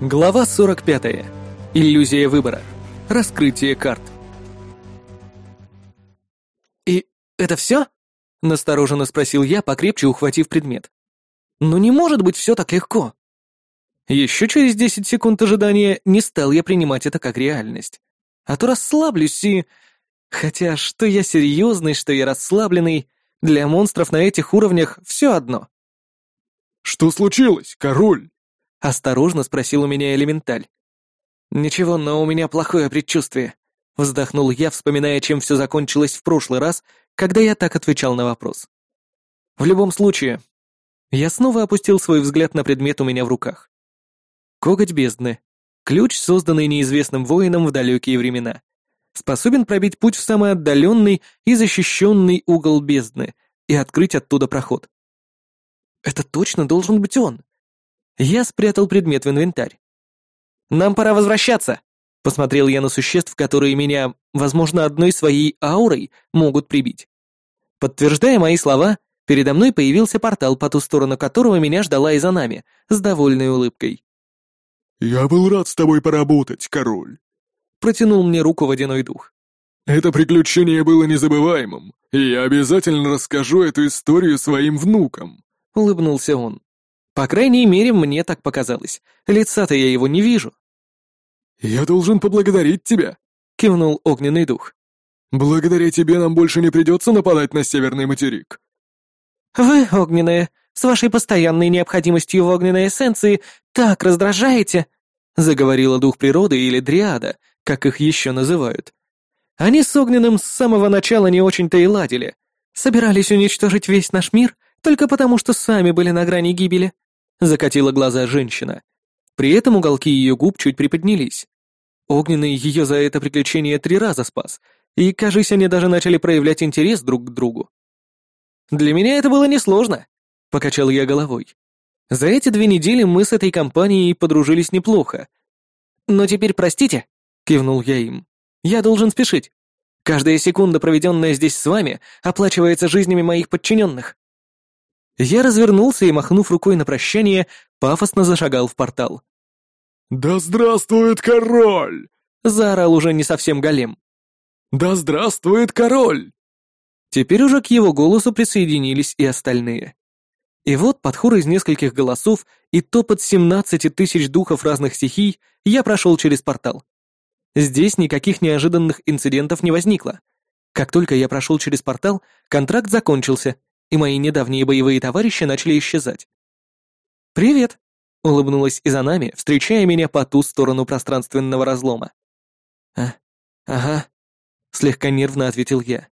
Глава 45. Иллюзия выбора. Раскрытие карт. «И это все?» — настороженно спросил я, покрепче ухватив предмет. «Ну не может быть все так легко!» Еще через 10 секунд ожидания не стал я принимать это как реальность. А то расслаблюсь и... Хотя, что я серьезный, что я расслабленный, для монстров на этих уровнях все одно. «Что случилось, король?» — осторожно спросил у меня элементаль. «Ничего, но у меня плохое предчувствие», — вздохнул я, вспоминая, чем все закончилось в прошлый раз, когда я так отвечал на вопрос. «В любом случае...» Я снова опустил свой взгляд на предмет у меня в руках. Коготь бездны. Ключ, созданный неизвестным воином в далекие времена. Способен пробить путь в самый отдаленный и защищенный угол бездны и открыть оттуда проход. Это точно должен быть он. Я спрятал предмет в инвентарь. «Нам пора возвращаться!» Посмотрел я на существ, которые меня, возможно, одной своей аурой могут прибить. Подтверждая мои слова, передо мной появился портал, по ту сторону которого меня ждала Изанами, с довольной улыбкой. «Я был рад с тобой поработать, король!» Протянул мне руку водяной дух. «Это приключение было незабываемым, и я обязательно расскажу эту историю своим внукам!» Улыбнулся он. По крайней мере, мне так показалось. Лица-то я его не вижу. «Я должен поблагодарить тебя», — кивнул огненный дух. «Благодаря тебе нам больше не придется нападать на северный материк». «Вы, огненные, с вашей постоянной необходимостью в огненной эссенции, так раздражаете», — заговорила дух природы или дриада, как их еще называют. Они с огненным с самого начала не очень-то и ладили. Собирались уничтожить весь наш мир только потому, что сами были на грани гибели. Закатила глаза женщина. При этом уголки ее губ чуть приподнялись. Огненный ее за это приключение три раза спас, и, кажется, они даже начали проявлять интерес друг к другу. «Для меня это было несложно», — покачал я головой. «За эти две недели мы с этой компанией подружились неплохо. Но теперь простите», — кивнул я им. «Я должен спешить. Каждая секунда, проведенная здесь с вами, оплачивается жизнями моих подчиненных». Я развернулся и, махнув рукой на прощание, пафосно зашагал в портал. «Да здравствует король!» — заорал уже не совсем голем. «Да здравствует король!» Теперь уже к его голосу присоединились и остальные. И вот под хор из нескольких голосов и топот семнадцати тысяч духов разных стихий я прошел через портал. Здесь никаких неожиданных инцидентов не возникло. Как только я прошел через портал, контракт закончился, и мои недавние боевые товарищи начали исчезать. «Привет!» — улыбнулась Изанами, встречая меня по ту сторону пространственного разлома. «А, ага», — слегка нервно ответил я.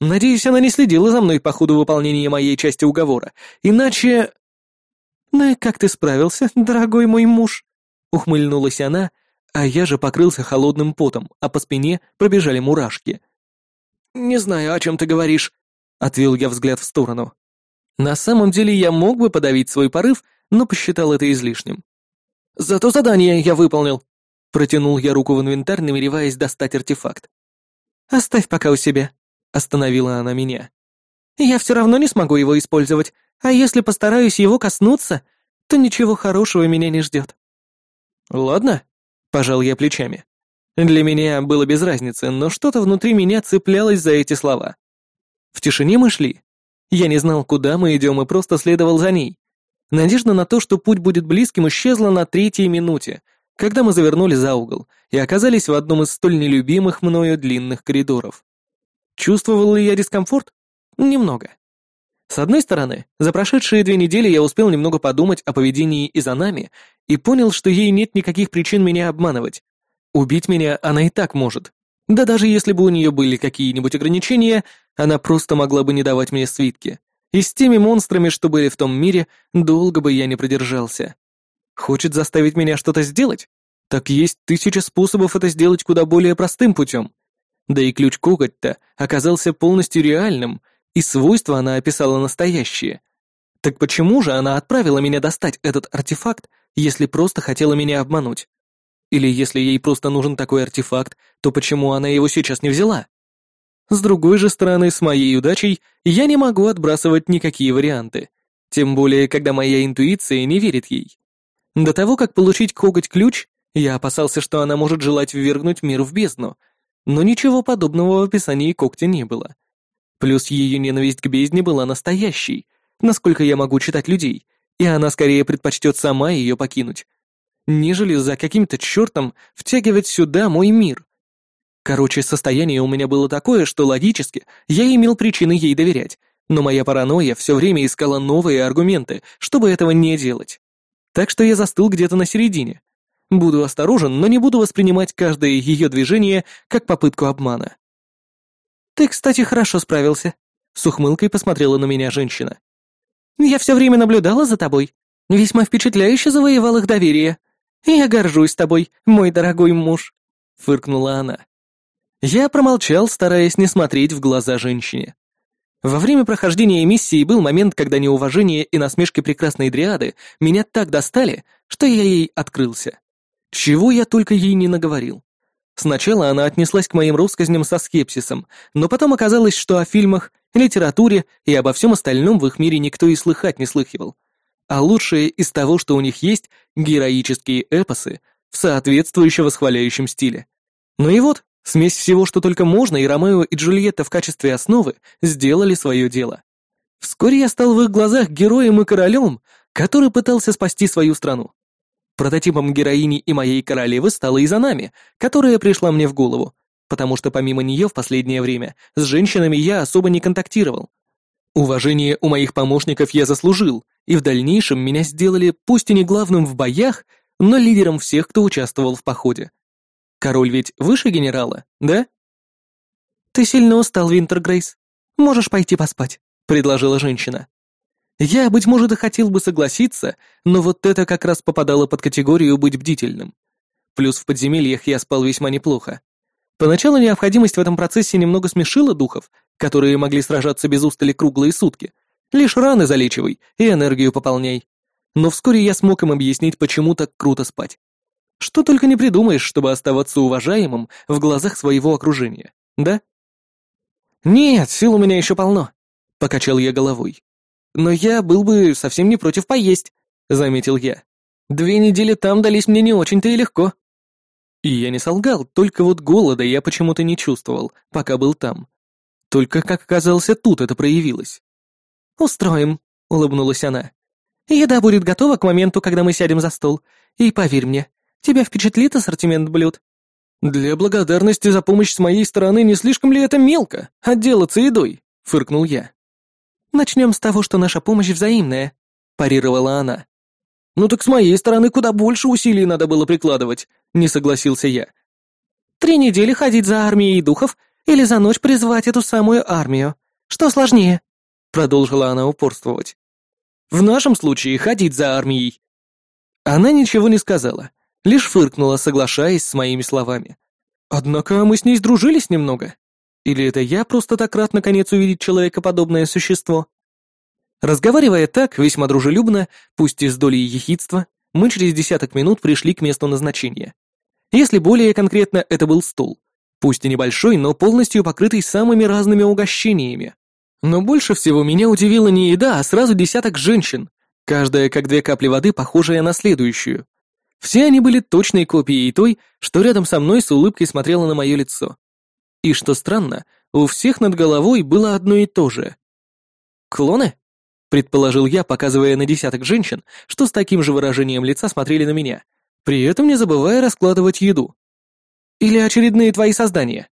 «Надеюсь, она не следила за мной по ходу выполнения моей части уговора, иначе...» «Ну и как ты справился, дорогой мой муж?» — ухмыльнулась она, а я же покрылся холодным потом, а по спине пробежали мурашки. «Не знаю, о чем ты говоришь», Отвел я взгляд в сторону. На самом деле я мог бы подавить свой порыв, но посчитал это излишним. «Зато задание я выполнил!» Протянул я руку в инвентарь, намереваясь достать артефакт. «Оставь пока у себя», — остановила она меня. «Я все равно не смогу его использовать, а если постараюсь его коснуться, то ничего хорошего меня не ждет». «Ладно», — пожал я плечами. Для меня было без разницы, но что-то внутри меня цеплялось за эти слова. В тишине мы шли. Я не знал, куда мы идем, и просто следовал за ней. Надежда на то, что путь будет близким, исчезла на третьей минуте, когда мы завернули за угол и оказались в одном из столь нелюбимых мною длинных коридоров. Чувствовал ли я дискомфорт? Немного. С одной стороны, за прошедшие две недели я успел немного подумать о поведении Изанами и понял, что ей нет никаких причин меня обманывать. Убить меня она и так может. Да даже если бы у нее были какие-нибудь ограничения, она просто могла бы не давать мне свитки. И с теми монстрами, что были в том мире, долго бы я не продержался. Хочет заставить меня что-то сделать? Так есть тысяча способов это сделать куда более простым путем. Да и ключ коготь-то оказался полностью реальным, и свойства она описала настоящие. Так почему же она отправила меня достать этот артефакт, если просто хотела меня обмануть? Или если ей просто нужен такой артефакт, то почему она его сейчас не взяла? С другой же стороны, с моей удачей я не могу отбрасывать никакие варианты. Тем более, когда моя интуиция не верит ей. До того, как получить коготь-ключ, я опасался, что она может желать ввергнуть мир в бездну, но ничего подобного в описании когтя не было. Плюс ее ненависть к бездне была настоящей, насколько я могу читать людей, и она скорее предпочтет сама ее покинуть, нежели за каким-то чертом втягивать сюда мой мир. Короче, состояние у меня было такое, что логически я имел причины ей доверять, но моя паранойя все время искала новые аргументы, чтобы этого не делать. Так что я застыл где-то на середине. Буду осторожен, но не буду воспринимать каждое ее движение как попытку обмана. «Ты, кстати, хорошо справился», — с ухмылкой посмотрела на меня женщина. «Я все время наблюдала за тобой. Весьма впечатляюще завоевал их доверие. Я горжусь тобой, мой дорогой муж», — фыркнула она. Я промолчал, стараясь не смотреть в глаза женщине. Во время прохождения миссии был момент, когда неуважение и насмешки прекрасной дриады меня так достали, что я ей открылся. Чего я только ей не наговорил. Сначала она отнеслась к моим россказням со скепсисом, но потом оказалось, что о фильмах, литературе и обо всем остальном в их мире никто и слыхать не слыхивал. А лучшее из того, что у них есть, героические эпосы в соответствующем восхваляющем стиле. Ну и вот, смесь всего, что только можно, и Ромео и Джульетта в качестве основы сделали свое дело. Вскоре я стал в их глазах героем и королем, который пытался спасти свою страну. Прототипом героини и моей королевы стала и нами, которая пришла мне в голову, потому что помимо нее в последнее время с женщинами я особо не контактировал. Уважение у моих помощников я заслужил, и в дальнейшем меня сделали пусть и не главным в боях, но лидером всех, кто участвовал в походе. Король ведь выше генерала, да? «Ты сильно устал, Винтергрейс. Можешь пойти поспать», — предложила женщина. Я, быть может, и хотел бы согласиться, но вот это как раз попадало под категорию быть бдительным. Плюс в подземельях я спал весьма неплохо. Поначалу необходимость в этом процессе немного смешила духов, которые могли сражаться без устали круглые сутки. Лишь раны залечивай и энергию пополняй. Но вскоре я смог им объяснить, почему так круто спать. Что только не придумаешь, чтобы оставаться уважаемым в глазах своего окружения, да? «Нет, сил у меня еще полно», — покачал я головой. Но я был бы совсем не против поесть», — заметил я. «Две недели там дались мне не очень-то и легко». И я не солгал, только вот голода я почему-то не чувствовал, пока был там. Только, как оказался, тут это проявилось. «Устроим», — улыбнулась она. «Еда будет готова к моменту, когда мы сядем за стол. И поверь мне, тебя впечатлит ассортимент блюд». «Для благодарности за помощь с моей стороны не слишком ли это мелко, отделаться едой?» — фыркнул я. «Начнем с того, что наша помощь взаимная», — парировала она. «Ну так с моей стороны куда больше усилий надо было прикладывать», — не согласился я. «Три недели ходить за армией духов или за ночь призвать эту самую армию? Что сложнее?» — продолжила она упорствовать. «В нашем случае ходить за армией». Она ничего не сказала, лишь фыркнула, соглашаясь с моими словами. Однако мы с ней сдружились немного. Или это я просто так рад наконец увидеть человекоподобное существо? Разговаривая так, весьма дружелюбно, пусть и с долей ехидства, мы через десяток минут пришли к месту назначения. Если более конкретно, это был стол. Пусть и небольшой, но полностью покрытый самыми разными угощениями. Но больше всего меня удивила не еда, а сразу десяток женщин, каждая как две капли воды, похожая на следующую. Все они были точной копией той, что рядом со мной с улыбкой смотрела на мое лицо. И что странно, у всех над головой было одно и то же. «Клоны?» — предположил я, показывая на десяток женщин, что с таким же выражением лица смотрели на меня, при этом не забывая раскладывать еду. «Или очередные твои создания?»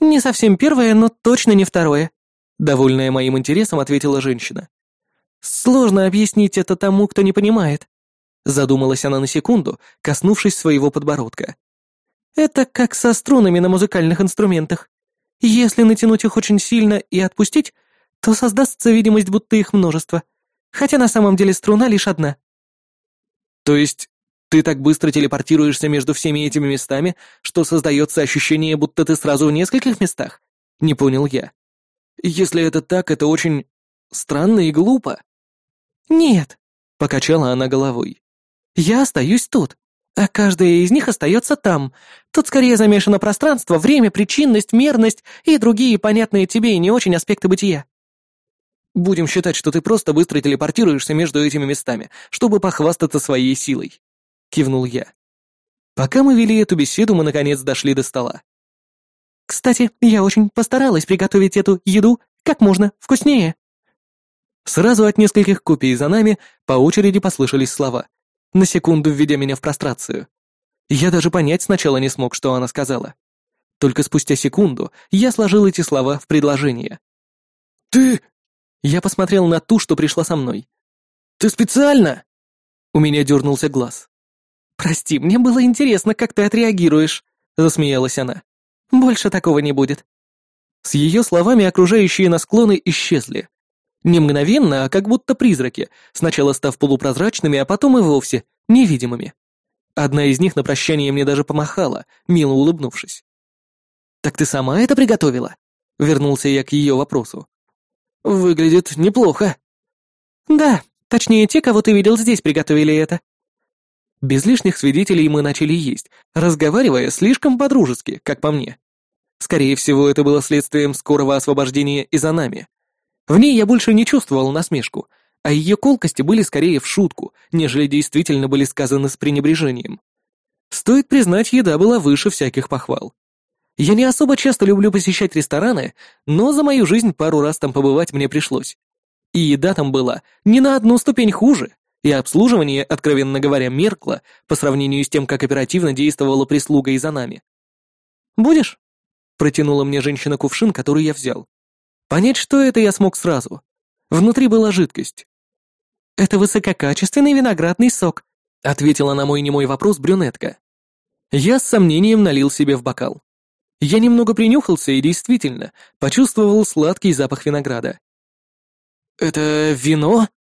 «Не совсем первое, но точно не второе», — довольная моим интересом ответила женщина. «Сложно объяснить это тому, кто не понимает», — задумалась она на секунду, коснувшись своего подбородка. Это как со струнами на музыкальных инструментах. Если натянуть их очень сильно и отпустить, то создастся видимость, будто их множество. Хотя на самом деле струна лишь одна. То есть ты так быстро телепортируешься между всеми этими местами, что создается ощущение, будто ты сразу в нескольких местах? Не понял я. Если это так, это очень странно и глупо. Нет, покачала она головой. Я остаюсь тут а каждая из них остается там. Тут скорее замешано пространство, время, причинность, мерность и другие понятные тебе и не очень аспекты бытия». Будем считать, что ты просто быстро телепортируешься между этими местами, чтобы похвастаться своей силой», — кивнул я. Пока мы вели эту беседу, мы наконец дошли до стола. «Кстати, я очень постаралась приготовить эту еду как можно вкуснее». Сразу от нескольких копий за нами по очереди послышались слова, на секунду введя меня в прострацию. Я даже понять сначала не смог, что она сказала. Только спустя секунду я сложил эти слова в предложение. «Ты...» Я посмотрел на ту, что пришла со мной. «Ты специально?» У меня дернулся глаз. «Прости, мне было интересно, как ты отреагируешь», — засмеялась она. «Больше такого не будет». С ее словами окружающие нас склоны исчезли. Не мгновенно, а как будто призраки, сначала став полупрозрачными, а потом и вовсе невидимыми. Одна из них на прощание мне даже помахала, мило улыбнувшись. «Так ты сама это приготовила?» Вернулся я к ее вопросу. «Выглядит неплохо». «Да, точнее, те, кого ты видел здесь, приготовили это». Без лишних свидетелей мы начали есть, разговаривая слишком по-дружески, как по мне. Скорее всего, это было следствием скорого освобождения из Анами. В ней я больше не чувствовал насмешку, а ее колкости были скорее в шутку, нежели действительно были сказаны с пренебрежением. Стоит признать, еда была выше всяких похвал. Я не особо часто люблю посещать рестораны, но за мою жизнь пару раз там побывать мне пришлось. И еда там была не на одну ступень хуже, и обслуживание, откровенно говоря, меркло по сравнению с тем, как оперативно действовала прислуга и за нами. «Будешь?» — протянула мне женщина кувшин, который я взял. Понять, что это, я смог сразу. Внутри была жидкость. «Это высококачественный виноградный сок», — ответила на мой немой вопрос брюнетка. Я с сомнением налил себе в бокал. Я немного принюхался и действительно почувствовал сладкий запах винограда. «Это вино?» —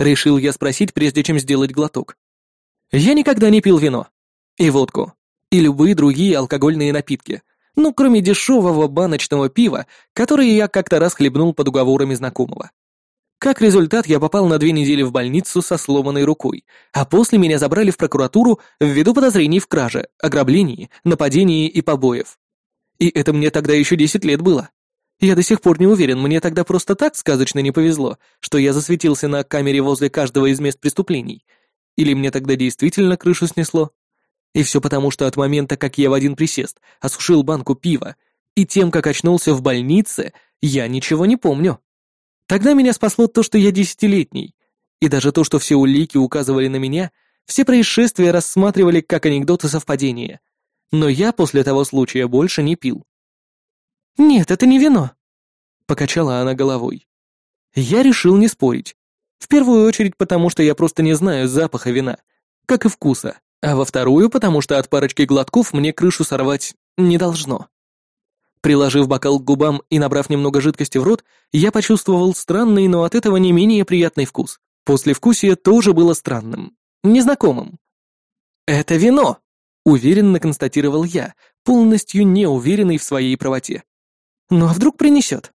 решил я спросить, прежде чем сделать глоток. Я никогда не пил вино. И водку. И любые другие алкогольные напитки. Ну, кроме дешевого баночного пива, которое я как-то раз хлебнул под уговорами знакомого. Как результат, я попал на две недели в больницу со сломанной рукой, а после меня забрали в прокуратуру ввиду подозрений в краже, ограблении, нападении и побоев. И это мне тогда еще десять лет было. Я до сих пор не уверен, мне тогда просто так сказочно не повезло, что я засветился на камере возле каждого из мест преступлений. Или мне тогда действительно крышу снесло. И все потому, что от момента, как я в один присест осушил банку пива, и тем, как очнулся в больнице, я ничего не помню. Тогда меня спасло то, что я десятилетний, и даже то, что все улики указывали на меня, все происшествия рассматривали как анекдоты совпадения но я после того случая больше не пил. «Нет, это не вино», — покачала она головой. Я решил не спорить. В первую очередь потому, что я просто не знаю запаха вина, как и вкуса, а во вторую потому, что от парочки глотков мне крышу сорвать не должно. Приложив бокал к губам и набрав немного жидкости в рот, я почувствовал странный, но от этого не менее приятный вкус. Послевкусие тоже было странным, незнакомым. «Это вино!» Уверенно констатировал я, полностью не уверенный в своей правоте. «Ну а вдруг принесет?»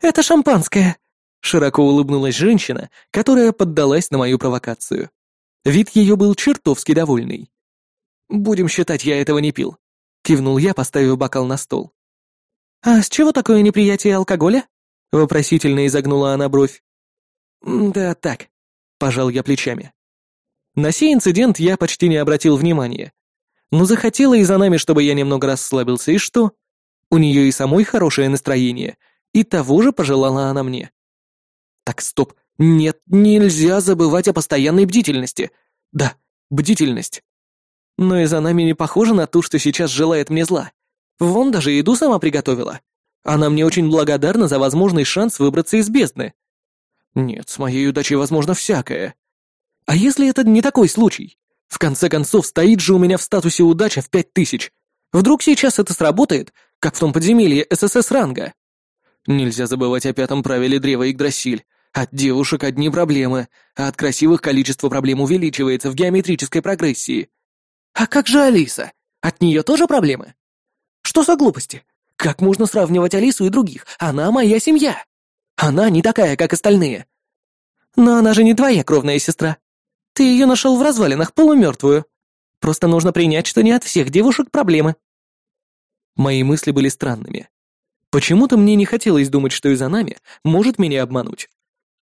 «Это шампанское!» Широко улыбнулась женщина, которая поддалась на мою провокацию. Вид ее был чертовски довольный. «Будем считать, я этого не пил», — кивнул я, поставив бокал на стол. «А с чего такое неприятие алкоголя?» — вопросительно изогнула она бровь. «Да так», — пожал я плечами. На сей инцидент я почти не обратил внимания, но захотела и за нами, чтобы я немного расслабился, и что? У нее и самой хорошее настроение, и того же пожелала она мне. Так, стоп, нет, нельзя забывать о постоянной бдительности. Да, бдительность. Но и за нами не похоже на ту, что сейчас желает мне зла. Вон даже еду сама приготовила. Она мне очень благодарна за возможный шанс выбраться из бездны. Нет, с моей удачей возможно всякое. А если это не такой случай? В конце концов, стоит же у меня в статусе удача в пять тысяч. Вдруг сейчас это сработает, как в том подземелье ССС ранга? Нельзя забывать о пятом правиле древа Игдрасиль. От девушек одни проблемы, а от красивых количество проблем увеличивается в геометрической прогрессии. А как же Алиса? От нее тоже проблемы? Что за глупости? Как можно сравнивать Алису и других? Она моя семья. Она не такая, как остальные. Но она же не твоя кровная сестра. Ты ее нашел в развалинах, полумертвую. Просто нужно принять, что не от всех девушек проблемы». Мои мысли были странными. Почему-то мне не хотелось думать, что и за нами может меня обмануть.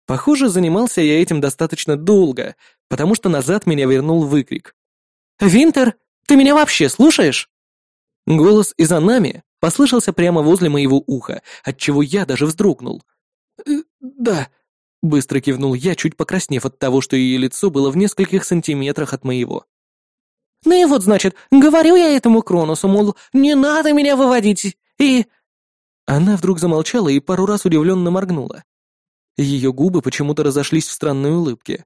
Похоже, занимался я этим достаточно долго, потому что назад меня вернул выкрик. «Винтер, ты меня вообще слушаешь?» Голос из Анами послышался прямо возле моего уха, отчего я даже вздрогнул. «Э, «Да», — быстро кивнул я, чуть покраснев от того, что ее лицо было в нескольких сантиметрах от моего. «Ну и вот, значит, говорю я этому Кроносу, мол, не надо меня выводить, и...» Она вдруг замолчала и пару раз удивленно моргнула. Ее губы почему-то разошлись в странной улыбке.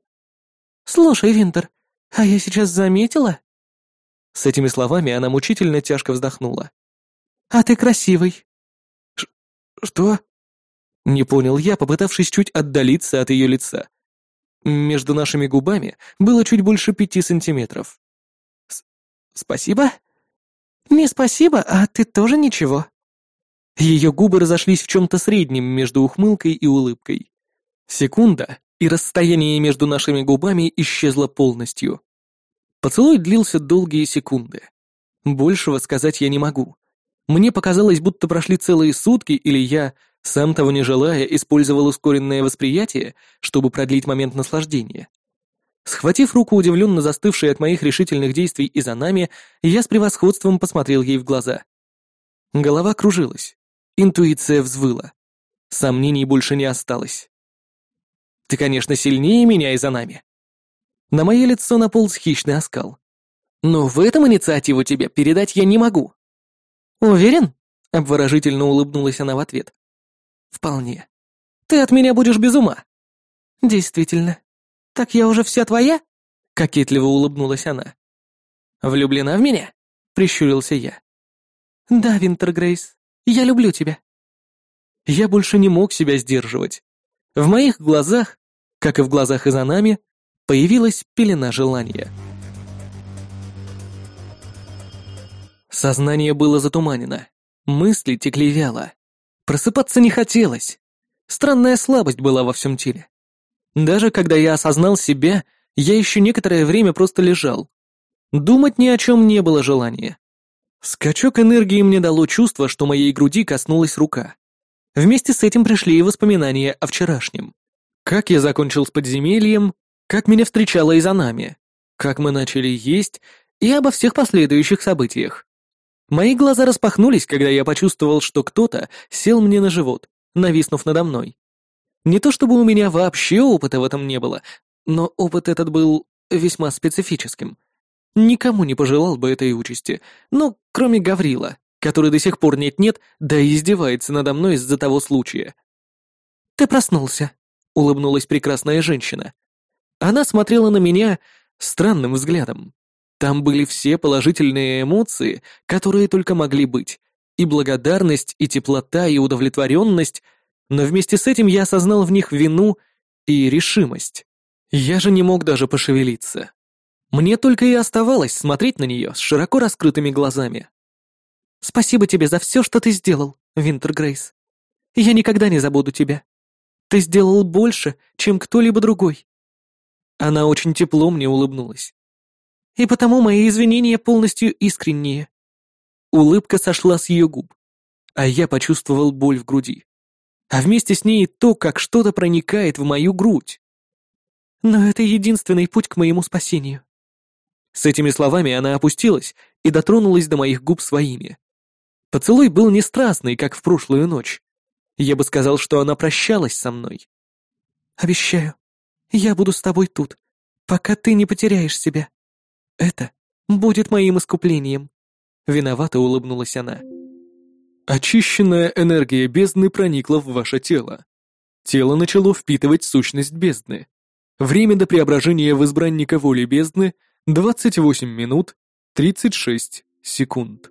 «Слушай, Винтер, а я сейчас заметила?» С этими словами она мучительно тяжко вздохнула. «А ты красивый». Ш «Что?» Не понял я, попытавшись чуть отдалиться от ее лица. Между нашими губами было чуть больше пяти сантиметров. «Спасибо?» «Не спасибо, а ты тоже ничего». Ее губы разошлись в чем-то среднем между ухмылкой и улыбкой. Секунда, и расстояние между нашими губами исчезло полностью. Поцелуй длился долгие секунды. Большего сказать я не могу. Мне показалось, будто прошли целые сутки, или я, сам того не желая, использовал ускоренное восприятие, чтобы продлить момент наслаждения. Схватив руку, удивленно застывшей от моих решительных действий и за нами, я с превосходством посмотрел ей в глаза. Голова кружилась. Интуиция взвыла. Сомнений больше не осталось. Ты, конечно, сильнее меня и за нами. На мое лицо наполз хищный оскал. Но в этом инициативу тебе передать я не могу. Уверен? Обворожительно улыбнулась она в ответ. Вполне. Ты от меня будешь без ума. Действительно. Так я уже вся твоя? Кокетливо улыбнулась она. Влюблена в меня? Прищурился я. Да, Винтер Грейс, я люблю тебя. Я больше не мог себя сдерживать. В моих глазах, как и в глазах Изанами, появилась пелена желания. Сознание было затуманено, мысли текли вяло. Просыпаться не хотелось. Странная слабость была во всем теле. Даже когда я осознал себя, я еще некоторое время просто лежал. Думать ни о чем не было желания. Скачок энергии мне дало чувство, что моей груди коснулась рука. Вместе с этим пришли и воспоминания о вчерашнем. Как я закончил с подземельем, как меня встречала Изанами, как мы начали есть и обо всех последующих событиях. Мои глаза распахнулись, когда я почувствовал, что кто-то сел мне на живот, нависнув надо мной. Не то чтобы у меня вообще опыта в этом не было, но опыт этот был весьма специфическим. Никому не пожелал бы этой участи, ну, кроме Гаврила который до сих пор нет-нет, да и издевается надо мной из-за того случая. «Ты проснулся», — улыбнулась прекрасная женщина. Она смотрела на меня странным взглядом. Там были все положительные эмоции, которые только могли быть, и благодарность, и теплота, и удовлетворенность, но вместе с этим я осознал в них вину и решимость. Я же не мог даже пошевелиться. Мне только и оставалось смотреть на нее с широко раскрытыми глазами. Спасибо тебе за все, что ты сделал, Винтер Грейс. Я никогда не забуду тебя. Ты сделал больше, чем кто-либо другой. Она очень тепло мне улыбнулась. И потому мои извинения полностью искренние. Улыбка сошла с ее губ, а я почувствовал боль в груди. А вместе с ней то, как что-то проникает в мою грудь. Но это единственный путь к моему спасению. С этими словами она опустилась и дотронулась до моих губ своими. Поцелуй был не страстный, как в прошлую ночь. Я бы сказал, что она прощалась со мной. «Обещаю, я буду с тобой тут, пока ты не потеряешь себя. Это будет моим искуплением», — виновато улыбнулась она. Очищенная энергия бездны проникла в ваше тело. Тело начало впитывать сущность бездны. Время до преображения в избранника воли бездны — 28 минут 36 секунд.